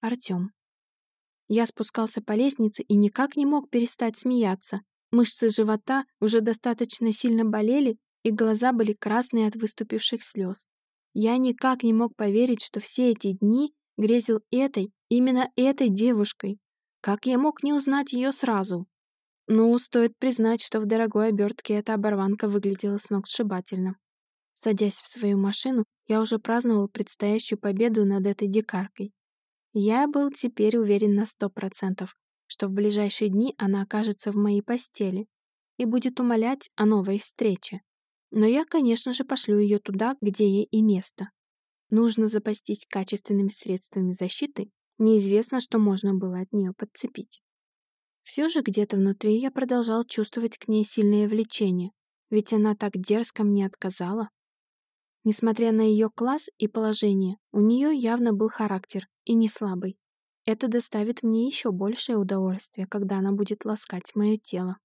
Артем. Я спускался по лестнице и никак не мог перестать смеяться. Мышцы живота уже достаточно сильно болели, и глаза были красные от выступивших слез. Я никак не мог поверить, что все эти дни грезил этой, именно этой девушкой. Как я мог не узнать ее сразу? Ну, стоит признать, что в дорогой обертке эта оборванка выглядела сногсшибательно. Садясь в свою машину, я уже праздновал предстоящую победу над этой дикаркой. Я был теперь уверен на сто процентов, что в ближайшие дни она окажется в моей постели и будет умолять о новой встрече. Но я, конечно же, пошлю ее туда, где ей и место. Нужно запастись качественными средствами защиты, неизвестно, что можно было от нее подцепить. Все же где-то внутри я продолжал чувствовать к ней сильное влечение, ведь она так дерзко мне отказала. Несмотря на ее класс и положение, у нее явно был характер, и не слабый. Это доставит мне еще большее удовольствие, когда она будет ласкать мое тело.